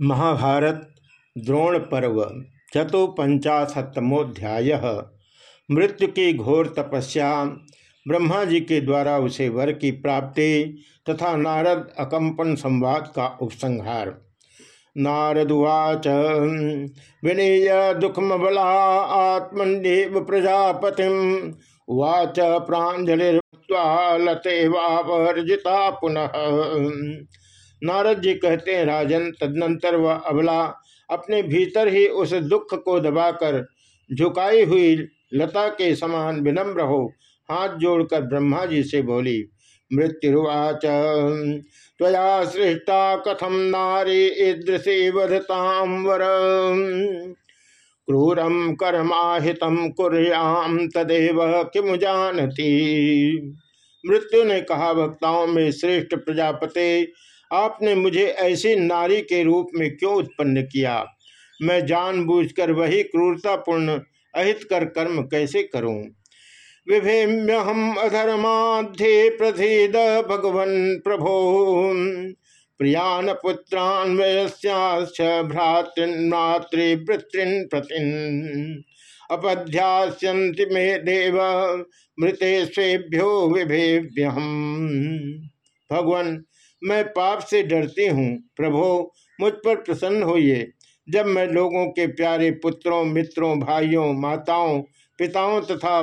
महाभारत द्रोण पर्व चतुपंचाशतमोध्याय मृत्यु की घोर तपस्या, ब्रह्मा जी के द्वारा उसे वर की प्राप्ति तथा नारद अकंपन संवाद का उपसंहार। नारदुवाच विनीय दुखमबला आत्मनिव प्रजापति उवाच प्राजलिर्वालते वावर्जिता पुनः। नारद जी कहते हैं, राजन, तदनंतर वह अबला अपने भीतर ही उस दुख को दबाकर झुकाई हुई लता के समान विनम्र हो, हाथ जोड़कर ब्रह्मा जी से बोली मृत्युवाच त्वया सृष्टा कथम नारी ईदृशी वर। क्रूरम कर्माहितम कुर्याम तदेव किम जानती। मृत्यु ने कहा वक्ताओं में श्रेष्ठ प्रजापति आपने मुझे ऐसी नारी के रूप में क्यों उत्पन्न किया? मैं जानबूझकर वही क्रूरतापूर्ण अहित कर कर्म कैसे करूँ? विभेम्य हम अधर्माध्ये प्रथिद भगवन प्रभो। प्रियान पुत्रान वयस्याश्च भ्रातृन्मातृवृत्तिन प्रतिन। अपध्यास्यन्ति मे देव मृते स्वेभ्यो भगवान मैं पाप से डरती हूँ, प्रभो, मुझ पर प्रसन्न होइए। जब मैं लोगों के प्यारे पुत्रों, मित्रों, भाइयों, माताओं, पिताओं तथा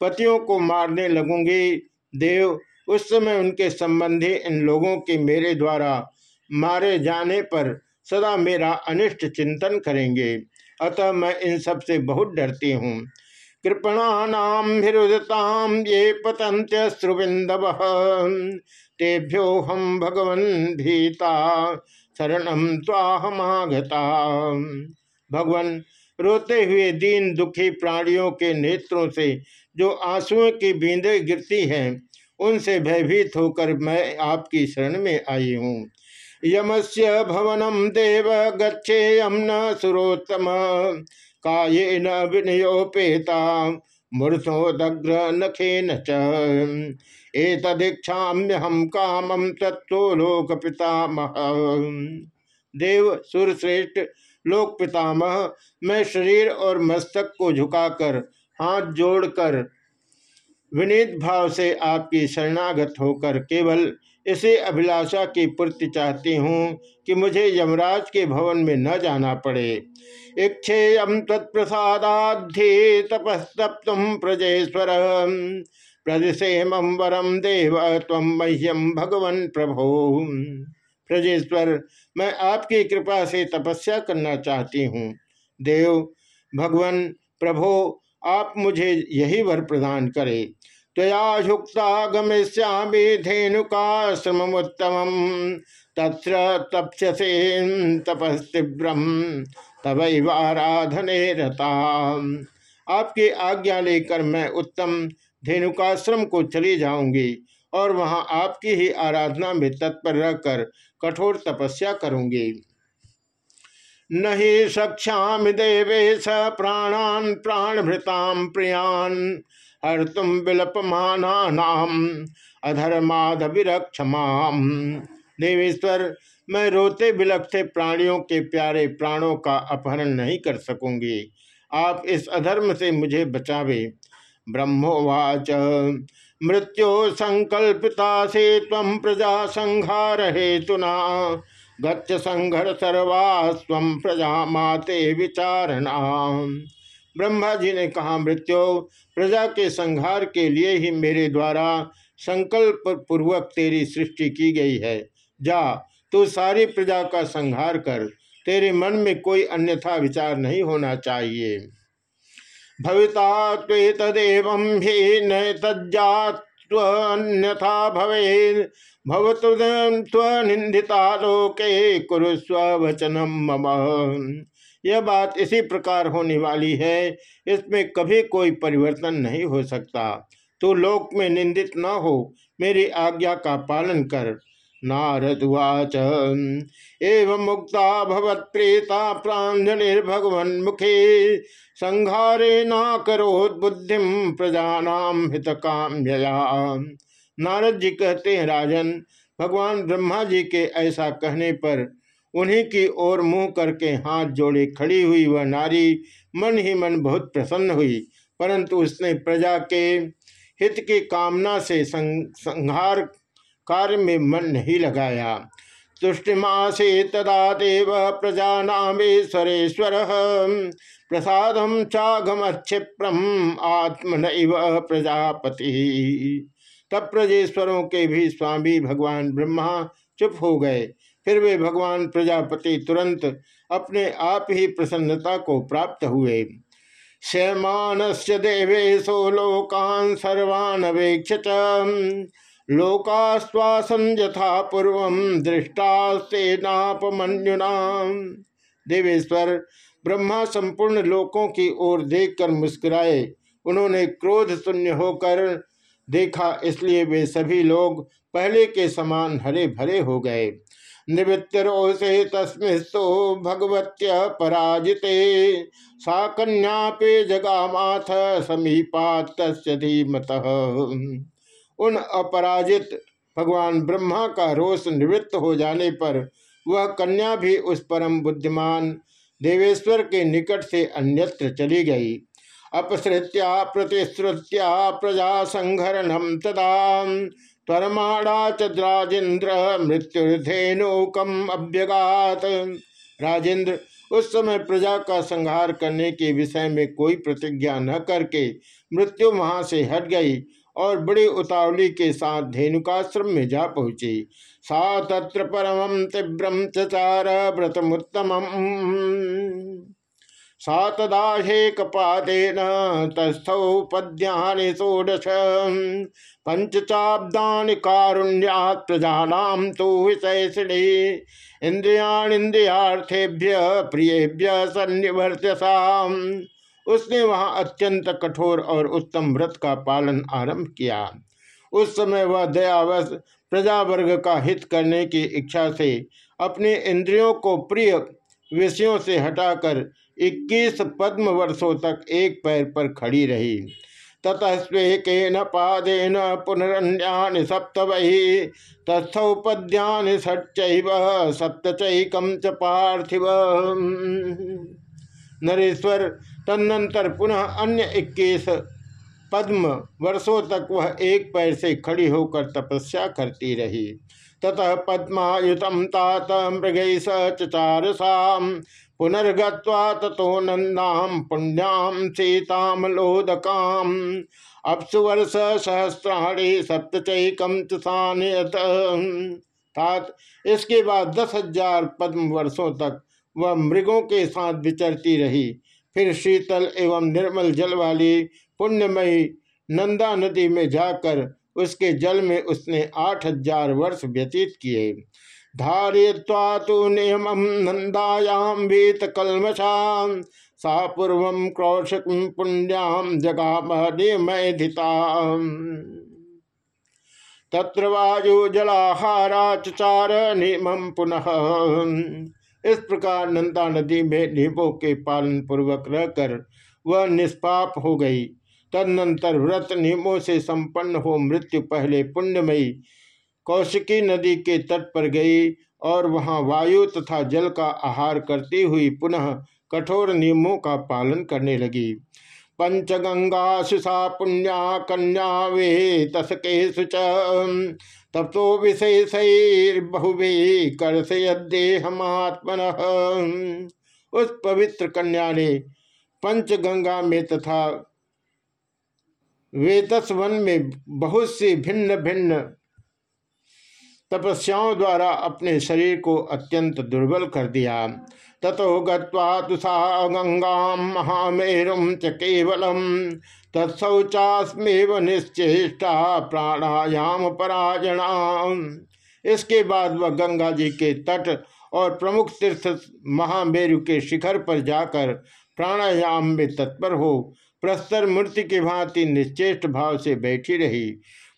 पतियों को मारने लगूँगी, देव, उस समय उनके संबंधी इन लोगों के मेरे द्वारा मारे जाने पर सदा मेरा अनिष्ट चिंतन करेंगे। अतः मैं इन सबसे बहुत डरती हूँ। कृपणानाम हृदताम ये पतंत्यश्रुबिंदव तेभ्यो हम भगवन भीता शरणम स्वाहमागता भगवान, रोते हुए दीन दुखी प्राणियों के नेत्रों से जो आंसुओं की बींदे गिरती हैं, उनसे भयभीत होकर मैं आपकी शरण में आई हूँ। यमस्य भवनम देव गच्छे न सुरोत्तम, काये न विनयोपेता मूर्धोदग्र नखे न चदीक्षाम्य हम कामम तत्व लोक पितामह देव सुरश्रेष्ठ लोक पितामह मैं शरीर और मस्तक को झुकाकर हाथ जोड़कर विनीत भाव से आपकी शरणागत होकर केवल इसे अभिलाषा की पूर्ति चाहती हूँ कि मुझे यमराज के भवन में न जाना पड़े। इच्छेयम तत्प्रसादाधि तपस्तप्तुम प्रजेश्वर प्रदिशे मम वरम देव तम मह्यम भगवन प्रभो। प्रजेश्वर, मैं आपकी कृपा से तपस्या करना चाहती हूँ। देव, भगवन प्रभो, आप मुझे यही वर प्रदान करे। त्वयायुक्ता गमिष्यामि धेनुकाश्रमोत्तम तत्र तप्यसे तपस्तीव्रम तवैवाराधने रता आपकी आज्ञा लेकर मैं उत्तम धेनुकाश्रम को चली जाऊँगी और वहाँ आपकी ही आराधना में तत्पर रहकर कठोर तपस्या करूँगी। नहीं सक्षा देवेश प्राणान प्राणभृताम प्रियान हर तुम विलपमानाम अधर्माद विरक्षमाम देवेश्वर मैं रोते बिलखते प्राणियों के प्यारे प्राणों का अपहरण नहीं कर सकूँगी। आप इस अधर्म से मुझे बचावे। ब्रह्मोवाच। मृत्यो संकल्पिता से तम प्रजा संहार हेतुना गच्छ संघर सर्वा स्व प्रजा माते विचारणा। ब्रह्मा जी ने कहा, मृत्यु, प्रजा के संहार के लिए ही मेरे द्वारा संकल्प पूर्वक तेरी सृष्टि की गई है। जा, तू सारी प्रजा का संहार कर, तेरे मन में कोई अन्यथा विचार नहीं होना चाहिए। भविता ही न तज्जान्यथा भवे भवतु निंदिता लोके कुरुस्व वचनम मम। यह बात इसी प्रकार होने वाली है, इसमें कभी कोई परिवर्तन नहीं हो सकता। तो लोक में निंदित न हो, मेरी आज्ञा का पालन कर। नारदुवाच। एवं मुक्ता भवत प्रेता प्राजलिर्भगवन मुखे संहारे न करोत बुद्धि प्रजानाम हित काम्यया नारद जी कहते हैं, राजन, भगवान ब्रह्मा जी के ऐसा कहने पर उन्हीं की ओर मुँह करके हाथ जोड़े खड़ी हुई वह नारी मन ही मन बहुत प्रसन्न हुई, परंतु उसने प्रजा के हित की कामना से संहार कार्य में मन नहीं लगाया। तुष्टिमासे तदा देव प्रजा नामेश्वरेश्वर प्रसाद चागम क्षिप्रम आत्मन इव प्रजापति। तब प्रजेश्वरों के भी स्वामी भगवान ब्रह्मा चुप हो गए। फिर वे भगवान प्रजापति तुरंत अपने आप ही प्रसन्नता को प्राप्त हुए। शयमान से देवेशो लोकान सर्वान वेक्ष लोकाश्वासन यथा पूर्व दृष्टास्ते नापमन्युना देवेश्वर ब्रह्मा संपूर्ण लोकों की ओर देखकर मुस्कुराए। उन्होंने क्रोध शून्य होकर देखा, इसलिए वे सभी लोग पहले के समान हरे भरे हो गए। निवृत्त रोषे तस्मिस्तो भगवत्य पराजिते। सा कन्या पे जगामाथ समीपात धीमत। उन अपराजित भगवान ब्रह्मा का रोष निवृत्त हो जाने पर वह कन्या भी उस परम बुद्धिमान देवेश्वर के निकट से अन्यत्र चली गई। अपसृत्या प्रतिश्रुत्या प्रजा संहरणम तदा परमाणा चाजेन्द्र मृत्युधेनुकम अभ्यगात। राजेंद्र उस समय प्रजा का संहार करने के विषय में कोई प्रतिज्ञा न करके मृत्यु वहाँ से हट गई। और बड़ी उतावली के साथ धेनुकाश्रम में जा पहुँची। सा तत्र परम तीव्रम चचार व्रतमुत्तम सा तदाहेकपादेन तस्थौ पद्यानि षोडश। पंचचाब्दानि कारुण्यात् प्रजानां तु विषयसिणी। इंद्रियाणिंद्रियार्थेभ्य प्रियेभ्य सन्निवर्त्यसाम् उसने वहाँ अत्यंत कठोर और उत्तम व्रत का पालन आरंभ किया। उस समय वह दयावश प्रजा वर्ग का हित करने की इच्छा से अपने इंद्रियों को प्रिय विषयों से हटाकर 21 पद्म वर्षों तक एक पैर पर खड़ी रही। ततः स्वेकेन पादेन पुनरन्यानि सप्त वही तस्थौ पद्यानि षट्चैव सप्तचैकम च पार्थिव नरेश्वर, तदनंतर पुनः अन्य इक्कीस पद्म वर्षों तक वह एक पैर से खड़ी होकर तपस्या करती रही। ततः पद्मायुत तात मृग सचार साम पुनर्गत्वा तथो नंदाम पुण्याम सीतामलोदकाम अप्सुवर्ष सहस्राणी सप्तचैकम तात, इसके बाद दस हज़ार पद्म वर्षों तक वह मृगों के साथ विचरती रही। फिर शीतल एवं निर्मल जल वाली पुण्यमयी नंदा नदी में जाकर उसके जल में उसने आठ हज़ार वर्ष व्यतीत किए। धारित्वा तो नियम नंदायाम भीत कलमशा सा पूर्व क्रौशक पुण्याम जगा नियमधिता तत्र वायु जलाहारा चार नियम पुनः इस प्रकार नंदा नदी में नियमों के पालन पूर्वक रहकर वह निष्पाप हो गई। तदनंतर व्रत नियमों से संपन्न हो मृत्यु पहले पुण्यमयी कौशिकी नदी के तट पर गई और वहाँ वायु तथा जल का आहार करती हुई पुनः कठोर नियमों का पालन करने लगी। पंचगंगा सुषा पुण्या कन्या वे तस्के सुच तप्तो विशेषहुभी कर से देहमात्मन उस पवित्र कन्या ने पंचगंगा में तथा वेतस वन में बहुत सी भिन्न भिन्न तपस्याओं द्वारा अपने शरीर को अत्यंत दुर्बल कर दिया। ततो गुषा गंगा महामेरुम च केवलम। तत्सौचास्मेव निश्चेष्टा प्राणायाम परायणा। इसके बाद वह गंगा जी के तट और प्रमुख तीर्थ महामेरु के शिखर पर जाकर प्राणायाम में तत्पर हो प्रस्तर मूर्ति की भांति निश्चेष्ट भाव से बैठी रही।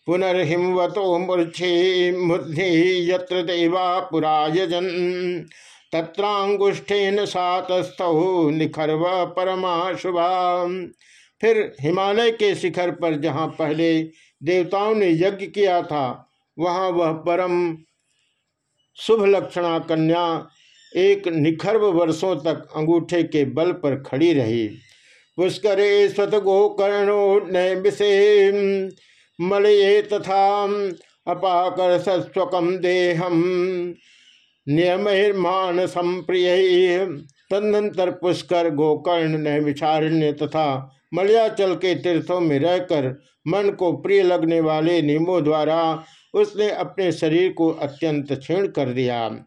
पुनर्हिमवतो मूर्छे मुद्धि यत्र देवा पुरायजन। तत्रांगुष्ठेन सातस्थौ निखर्व परमा शुभा फिर हिमालय के शिखर पर जहाँ पहले देवताओं ने यज्ञ किया था, वहाँ वह परम शुभ लक्षणा कन्या एक निखर्व वर्षों तक अंगूठे के बल पर खड़ी रही। पुष्कर स्वत गोकर्णो नैसे मलये तथा अपाकर स्वकम देहम नियमान संप्रिय तदनंतर पुष्कर, गोकर्ण नैविचारण्य तथा मलयाचल के तीर्थों में रहकर मन को प्रिय लगने वाले नियमों द्वारा उसने अपने शरीर को अत्यंत क्षीण कर दिया।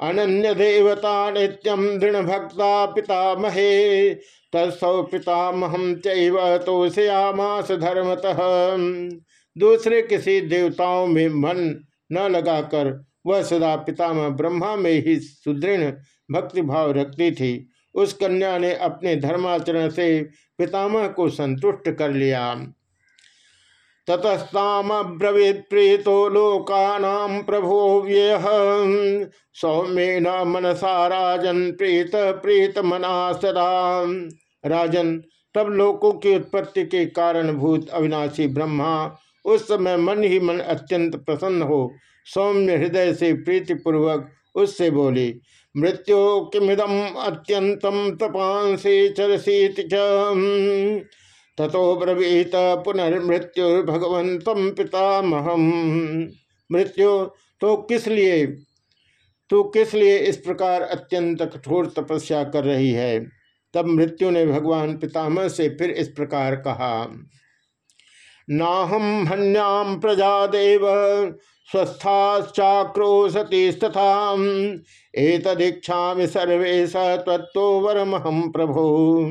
अनन्य देवता नित्यम दृढ़ भक्ता पितामहे, तत्सौ पितामहम चैव धर्मतः। दूसरे किसी देवताओं में मन न लगाकर वह सदा पितामह ब्रह्मा में ही सुदृढ़ भक्तिभाव रखती थी। उस कन्या ने अपने धर्माचरण से पितामह को संतुष्ट कर लिया। ततस्ताम्रवीत प्रीतो लोकानाम प्रभो व्यय। सौम्येन मनसा राजन प्रीत प्रीत मना सदा। राजन, तब लोकों की उत्पत्ति के कारण भूत अविनाशी ब्रह्मा उस समय मन ही मन अत्यंत प्रसन्न हो, सौम्य हृदय से प्रीतिपूर्वक उससे बोली मृत्यु किमिदम अत्यंतम तपांसी चरसीत तथो ब्रवीत पुनर्मृत्यु भगवंतम पितामहम। मृत्यु तो किस लिए? तू किस लिए इस प्रकार अत्यंत कठोर तपस्या कर रही है? तब मृत्यु ने भगवान पितामह से फिर इस प्रकार कहा नाहम हन्याम प्रजा देव स्वस्थाश्चाक्रोशतिस्तथा एतदीक्षा सर्वेश तत्व वरमहम प्रभो।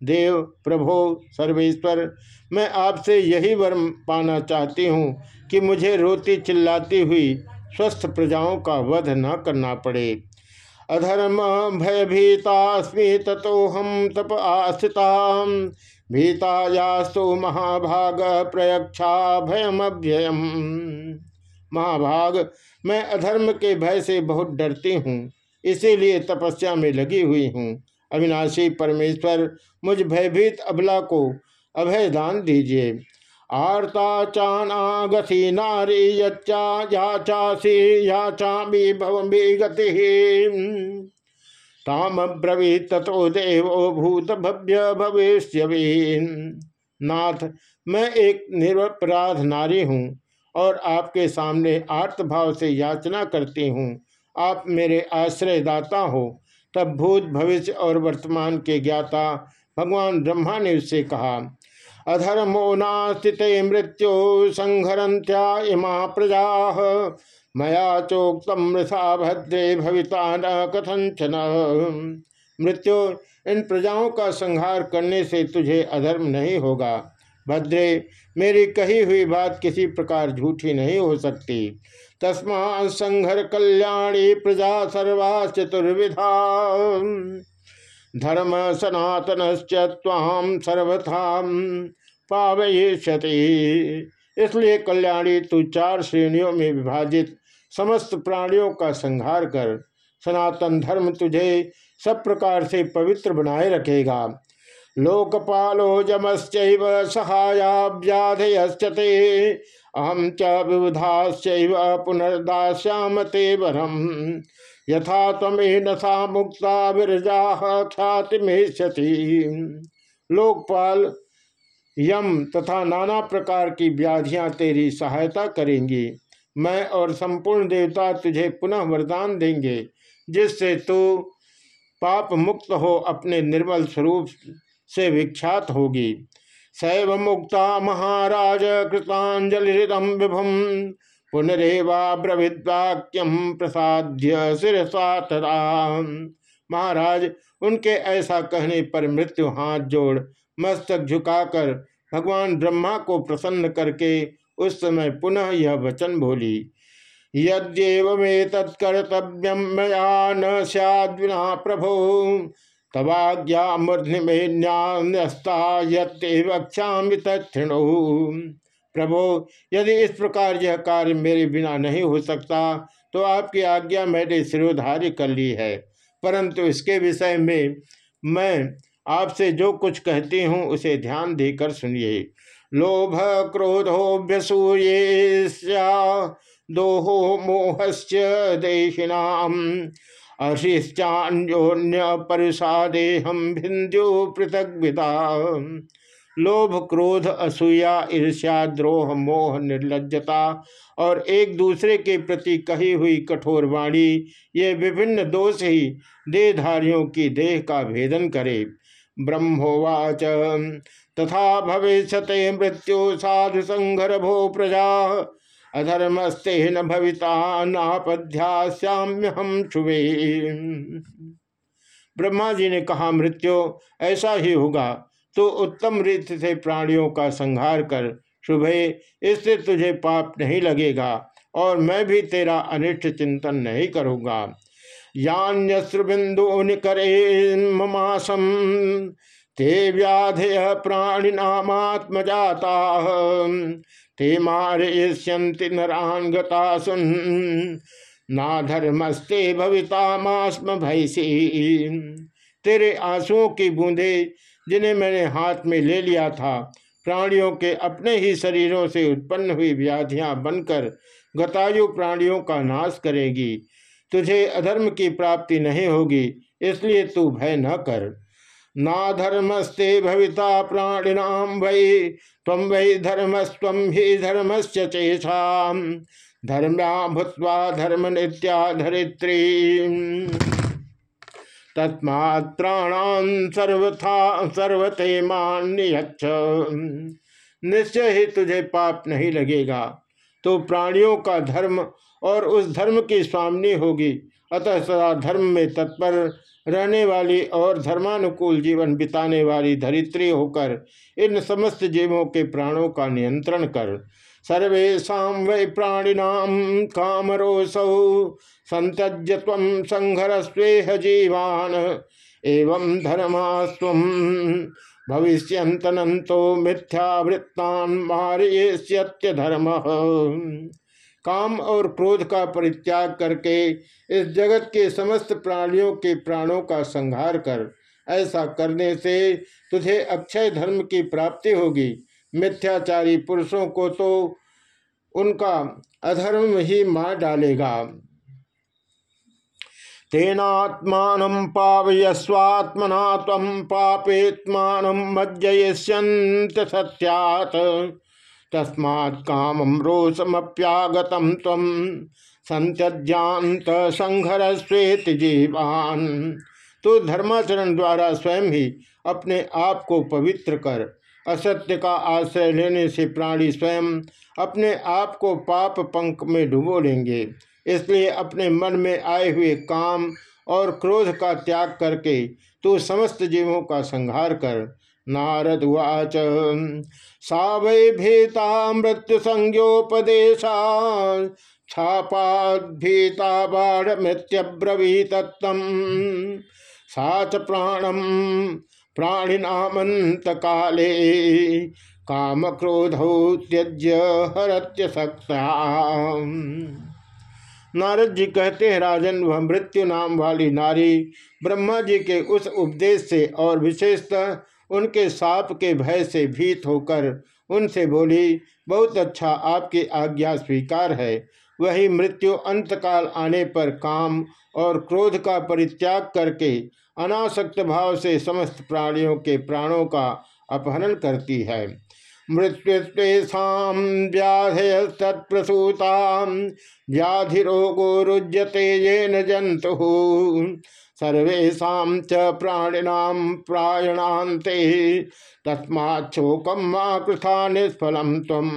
देव, प्रभो, सर्वेश्वर, मैं आपसे यही वर पाना चाहती हूँ कि मुझे रोती चिल्लाती हुई स्वस्थ प्रजाओं का वध न करना पड़े। अधर्म भयभीतास्मी ततो हम तप आस्थिता भीतायास्तु महाभाग प्रयक्षा भयम अभ्ययम महाभाग। मैं अधर्म के भय से बहुत डरती हूँ, इसीलिए तपस्या में लगी हुई हूँ। अविनाशी परमेश्वर, मुझ भयभीत अबला को अभय दान दीजिए। आर्ता चानागसी नारी यच्चा या चासी या चामी भवमी गति। ताम ब्रवी तथो देवो भूत भव्य भविष्य नाथ, मैं एक निरपराध नारी हूँ और आपके सामने आर्तभाव से याचना करती हूँ। आप मेरे आश्रयदाता हो। तब भूत भविष्य और वर्तमान के ज्ञाता भगवान ब्रह्मा ने उससे कहा, अधर्मो नास्तित मृत्यु संहरंत्या इमा प्रजा। मया चोक्तम मृषा भद्रे भविता न कथंचन मृत्यु, इन प्रजाओं का संहार करने से तुझे अधर्म नहीं होगा। भद्रे मेरी कही हुई बात किसी प्रकार झूठी नहीं हो सकती। तस्मा संघर कल्याणी प्रजा सर्वा चतुर्विधा धर्म सनातन ताम सर्वथा पावयति इसलिए कल्याणी, तू चार श्रेणियों में विभाजित समस्त प्राणियों का संहार कर, सनातन धर्म तुझे सब प्रकार से पवित्र बनाए रखेगा। लोकपालो जमश्च सहायाव्याधयश्चते अहम च विबुधाश्चैव पुनर्दाश्याम ते वरम। यथा तमेन सा मुक्ता विरजा ख्याति लोकपाल, यम तथा नाना प्रकार की व्याधियाँ तेरी सहायता करेंगी। मैं और संपूर्ण देवता तुझे पुनः वरदान देंगे, जिससे तू पाप मुक्त हो अपने निर्मल स्वरूप से विख्यात होगी। शैव मुक्ता महाराज कृतांजलिदम विभुम पुनरेवा प्रसाद्य शिरसा तदा। महाराज, उनके ऐसा कहने पर मृत्यु हाथ जोड़ मस्तक झुकाकर भगवान ब्रह्मा को प्रसन्न करके उस समय पुनः यह वचन बोली यद्यव तत्कर्तव्यम मया न सैद्विना प्रभो। प्रभो, यदि इस प्रकार यह कार्य मेरे बिना नहीं हो सकता तो आपकी आज्ञा मैंने सिरोधार्य कर ली है। परंतु इसके विषय में मैं आपसे जो कुछ कहती हूँ, उसे ध्यान देकर सुनिए। लोभ क्रोधोभ्यसूये दोहो मोहस्य देशिनाम अशिश्चान्योन्य परिषादे हम भिंदु पृथक विदा लोभ, क्रोध, असूया, ईर्ष्या, द्रोह, मोह निर्लजता और एक दूसरे के प्रति कही हुई कठोर वाणी, ये विभिन्न दोष ही देहधारियों की देह का भेदन करे। ब्रह्मोवाच, तथा भविष्य मृत्यु साधु संघर भो प्रजा। अधर्मस्ते न भविता नापध्यास्याम्य हम शुभे। ब्रह्मा जी ने कहा, मृत्यु, ऐसा ही होगा। तो उत्तम रीति से प्राणियों का संहार कर, शुभे, इससे तुझे पाप नहीं लगेगा, और मैं भी तेरा अनिष्ट चिंतन नहीं करूँगा। यान्यश्रुबिंदु निकरे ममासम ते व्याधय प्राणिनामात्मजाता। ते मारयिष्यन्ति नरान गता सुन ना धर्मस्ते भविता मास्म भैसी। तेरे आंसुओं की बूंदे जिन्हें मैंने हाथ में ले लिया था, प्राणियों के अपने ही शरीरों से उत्पन्न हुई व्याधियाँ बनकर गतायु प्राणियों का नाश करेगी। तुझे अधर्म की प्राप्ति नहीं होगी, इसलिए तू भय न कर। ना धर्मस्ते भविता प्राणिनाम वै तम वै धर्मस्व ही धर्मस्य चेषा। धर्म्या भूत्वा धर्म नित्या धरित्री। तस्मात्राणान सर्वथा सर्वते मान निश्चय ही तुझे पाप नहीं लगेगा। तो प्राणियों का धर्म और उस धर्म की स्वामिनी होगी। अतः सदा धर्म में तत्पर रहने वाली और धर्मानुकूल जीवन बिताने वाली धरित्री होकर इन समस्त जीवों के प्राणों का नियंत्रण कर। सर्वेशा वै प्राणिनाम कामरोसौ संत्यज्य तम संघरस्वेह जीवान एवं धर्मास्व भविष्यंतनंतो मिथ्यावृत्तान मारयेष्यत्य धर्म काम और क्रोध का परित्याग करके इस जगत के समस्त प्राणियों के प्राणों का संहार कर, ऐसा करने से तुझे अक्षय धर्म की प्राप्ति होगी। मिथ्याचारी पुरुषों को तो उनका अधर्म ही मार डालेगा। तेनात्मान पावयस्वात्मना तम पापेत्मान मज्जयस्यंत सत्यात। तस्मात् काम रोषमप्यागत तम संघर श्वेत जीवान तो धर्माचरण द्वारा स्वयं ही अपने आप को पवित्र कर, असत्य का आश्रय लेने से प्राणी स्वयं अपने आप को पाप पंख में डुबो लेंगे। इसलिए अपने मन में आए हुए काम और क्रोध का त्याग करके तू समस्त जीवों का संहार कर नारद उच सा वै भीता मृत्यु संज्ञोपदेशा छापाभीता बाढ़ सा च काले काम क्रोधौ त्यज्य हरत्य सकता। नारद जी कहते हैं, राजन, वह मृत्यु नाम वाली नारी ब्रह्मा जी के उस उपदेश से और विशेषतः उनके साप के भय से भीत होकर उनसे बोली, बहुत अच्छा आपकी आज्ञा स्वीकार है। वही मृत्यु अंतकाल आने पर काम और क्रोध का परित्याग करके अनासक्त भाव से समस्त प्राणियों के प्राणों का अपहरण करती है। मृत्युस्ा व्याधय तत्प्रसूता व्याधि रोगो रुज्यते ये न जंतु सर्वेशा च प्राणिनाम प्रायणाते तस्माच्छोकम कृथा निष्फलम तम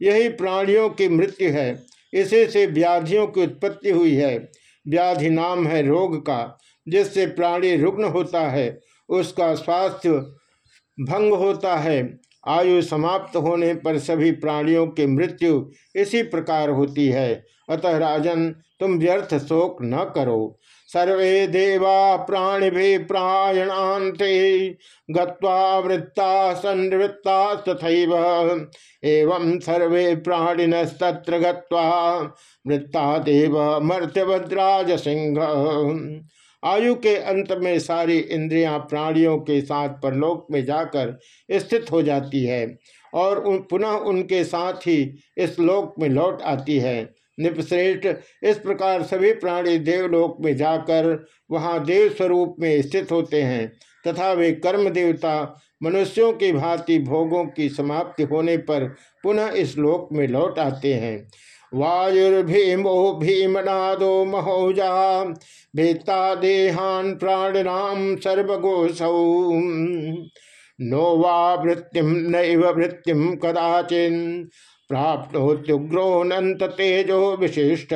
यही प्राणियों की मृत्यु है, इसी से व्याधियों की उत्पत्ति हुई है। व्याधि नाम है रोग का, जिससे प्राणी रुग्ण होता है, उसका स्वास्थ्य भंग होता है। आयु समाप्त होने पर सभी प्राणियों की मृत्यु इसी प्रकार होती है। अतः राजन, तुम व्यर्थ शोक न करो। सर्वे देवा प्राणि भी प्रायणाते गत्ता संवृत्ता तथैव। एवं सर्वे प्राणिनस्तत्र गत्वा वृत्ता देव मर्त्यभद्राज सिंह आयु के अंत में सारी इंद्रियाँ प्राणियों के साथ परलोक में जाकर स्थित हो जाती है और पुनः उनके साथ ही इस लोक में लौट आती है। निपश्रेष्ठ इस प्रकार सभी प्राणी देवलोक में जाकर वहाँ देव स्वरूप में स्थित होते हैं, तथा वे कर्म देवता मनुष्यों की भांति भोगों की समाप्ति होने पर पुनः इस लोक में लौट आते हैं। वायुर्भीमो भीमनादो महोजा भेता देहान प्राणनाम सर्वगोसौ। नो वा वृत्तिम नैव वृत्तिम कदाचिन प्राप्तोत्युग्रोनंत तेजो विशिष्ट।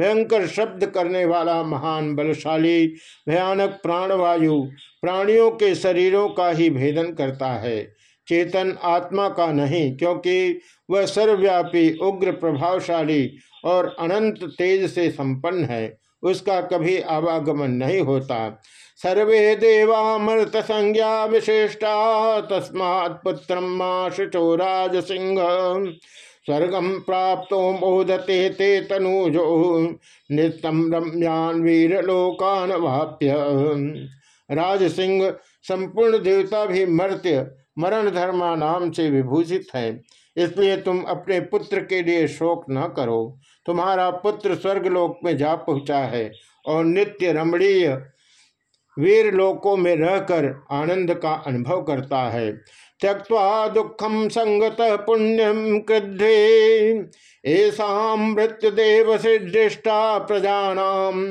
भयंकर शब्द करने वाला महान बलशाली, भयानक प्राणवायु प्राणियों के शरीरों का ही भेदन करता है। चेतन आत्मा का नहीं, क्योंकि वह सर्वव्यापी, उग्र, प्रभावशाली और अनंत तेज से संपन्न है। उसका कभी आवागमन नहीं होता। सर्वे देवामृत संज्ञा विशिष्टा तस्मा पुत्र शुचो राज सिंह स्वर्गम प्राप्त मोदते ते तनुजो नित्यम रम्यान वीर लोकान वाप्य राज सिंह संपूर्ण देवता भी मर्त्य मरण धर्मा नाम से विभूषित है। इसलिए तुम अपने पुत्र के लिए शोक न करो। तुम्हारा पुत्र स्वर्गलोक में जा पहुँचा है और नित्य रमणीय वीर लोकों में रहकर आनंद का अनुभव करता है। त्यक्वा दुखम संगत पुण्यम क्रुद्धे ऐसा मृत्युदेव सिदृष्टा प्रजानाम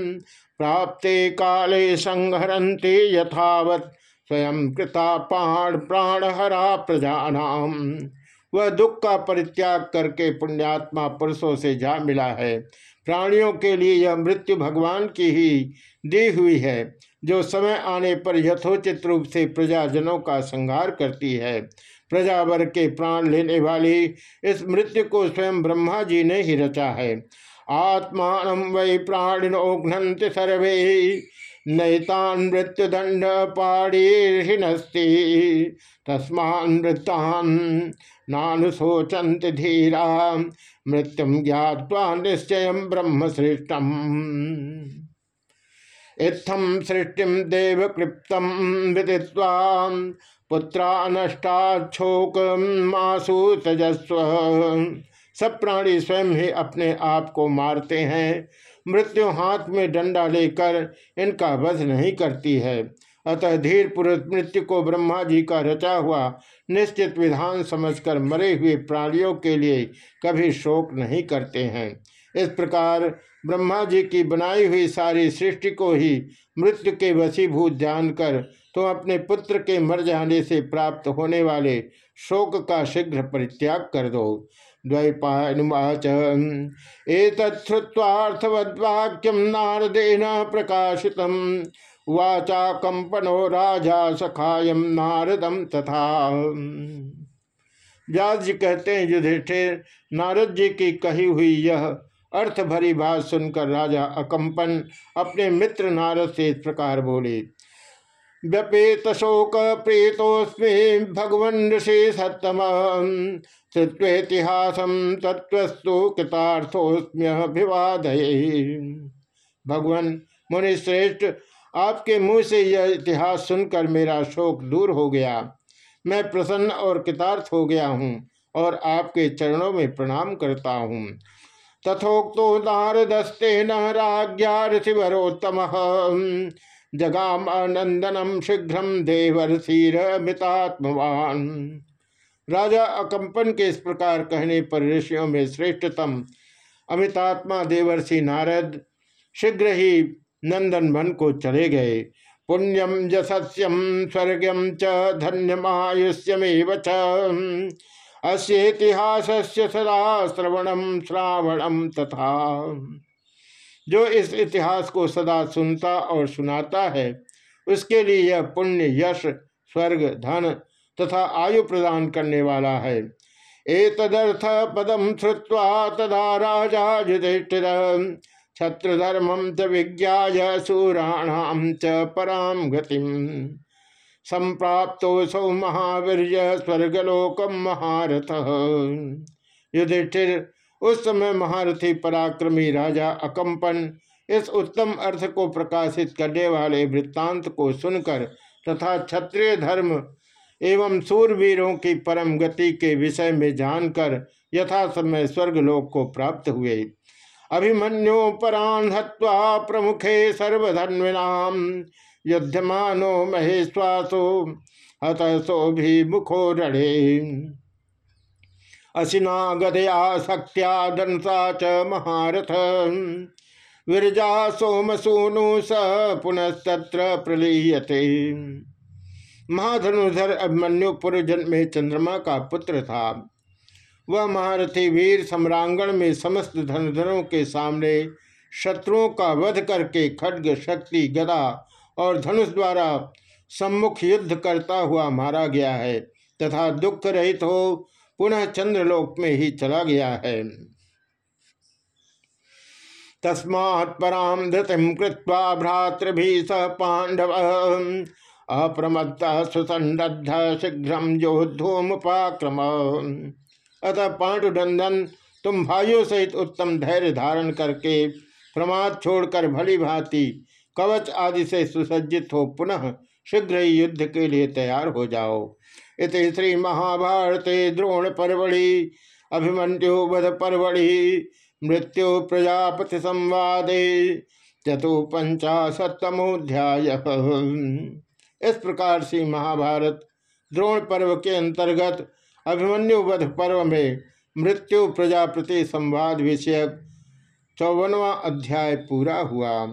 प्राप्ते काले संहरन्ति यथावत। स्वयं कृता प्राण प्राणहरा प्रजानाम वह दुख का परित्याग करके पुण्यात्मा पुरुषों से जा मिला है। प्राणियों के लिए यह मृत्यु भगवान की ही दी हुई है, जो समय आने पर यथोचित रूप से प्रजाजनों का संहार करती है। प्रजावर के प्राण लेने वाली इस मृत्यु को स्वयं ब्रह्मा जी ने ही रचा है। आत्मान वै प्राणिनोघ्नंत सर्वे, नैतान मृत्युदंड पाड़ीर्षिणस्ति तस्मान मृतान नानुशोचंत धीरा मृत्युम ज्ञावा निश्चय ब्रह्म श्रेष्ठम इत्थम सृष्टि देव क्लिप्तम विदित्वा पुत्रा नष्टाक्षोक मासु तजस्व। सब प्राणी स्वयं ही अपने आप को मारते हैं, मृत्यु हाथ में डंडा लेकर इनका वध नहीं करती है। अतः धीर पुरुष मृत्यु को ब्रह्मा जी का रचा हुआ निश्चित विधान समझकर मरे हुए प्राणियों के लिए कभी शोक नहीं करते हैं। इस प्रकार ब्रह्मा जी की बनाई हुई सारी सृष्टि को ही मृत्यु के वशीभूत जानकर तुम अपने पुत्र के मर जाने से प्राप्त होने वाले शोक का शीघ्र परित्याग कर दो। द्वैपानुवाच एतत्वार्थवद्वाक्यम नारदेन प्रकाशित वाचा कंपनो राजा सखायम नारदम तथा। व्यास जी कहते हैं, युधिष्ठिर, नारद जी की कही हुई यह अर्थ भरी बात सुनकर राजा अकंपन अपने मित्र नारद से इस प्रकार बोले, व्यपेत शोक प्रेतोस्मे भगवन ऋषि सत्तम श्रुत्वेतिहासम तत्वस्तु कृतार्थोस्म्यभिवाद भगवान मुनिश्रेष्ठ आपके मुँह से यह इतिहास सुनकर मेरा शोक दूर हो गया। मैं प्रसन्न और कृतार्थ हो गया हूँ और आपके चरणों में प्रणाम करता हूँ। तथोक्तो नारदस्ते न राज्ञा ऋषिवरोत्तम जगाम नंदनम शीघ्रम मितात्मवान राजा अकंपन के इस प्रकार कहने पर ऋषियों में श्रेष्ठतम अमितात्मा देवर्षि नारद शीघ्र ही नंदन वन को चले गए। पुण्यम यशस्यम स्वर्गम च धन्यमायुष्यमेव अस्तिहास सदा श्रवणम श्रावणम तथा। जो इस इतिहास को सदा सुनता और सुनाता है, उसके लिए यह पुण्य, यश, स्वर्ग, धन तथा आयु प्रदान करने वाला है। एक एतदर्थ पदम श्रुवा तदा राजा युधिष्ठिर छत्रधर्मम च विज्ञा सूराणाम च पराम गतिम। संप्राप्तोसौ महावीर स्वर्गलोकम महारथ। युधिष्ठिर, उस समय महारथी पराक्रमी राजा अकंपन इस उत्तम अर्थ को प्रकाशित करने वाले वृत्तांत को सुनकर तथा क्षत्रिय धर्म एवं सूरवीरों की परम गति के विषय में जानकर यथा समय स्वर्गलोक को प्राप्त हुए। अभिमन्यु परान हत्वा प्रमुखे सर्वधन्विनाम। युद्धमानो महेश्वासो हत सो भी मुखो रणे। असिना गदया शक्त्या दंसा च महारथ। विरजा सोम सोनु स पुनस्तत्र प्रलीयते। महाधनुधर अभिमन्यु पूर्व चंद्रमा का पुत्र था। वह महारथी वीर सम्रांगण में समस्त धनुधरों के सामने शत्रुओं का वध करके खड्ग, शक्ति, गदा और धनुष द्वारा सम्मुख युद्ध करता हुआ मारा गया है तथा दुख रहित हो पुनः चंद्रलोक में ही चला गया है। तस्मात् पराम धृतिम कृत्वा भ्रातृभि स पांडव अप्रमत्त सुसंड शीघ्र अतः पांडुनंदन तुम भाइयों सहित उत्तम धैर्य धारण करके प्रमाद छोड़कर भली भांति कवच आदि से सुसज्जित हो पुनः शीघ्र ही युद्ध के लिए तैयार हो जाओ। इत श्री महाभारत द्रोण परवड़ी, अभिमन्यु वध परवड़ी, मृत्यु प्रजापति संवादे चतु पंचाशतमोध्याय इस प्रकार से महाभारत द्रोण पर्व के अंतर्गत अभिमन्यु वध पर्व में मृत्यु प्रजापति संवाद विषयक चौवनवा अध्याय पूरा हुआ।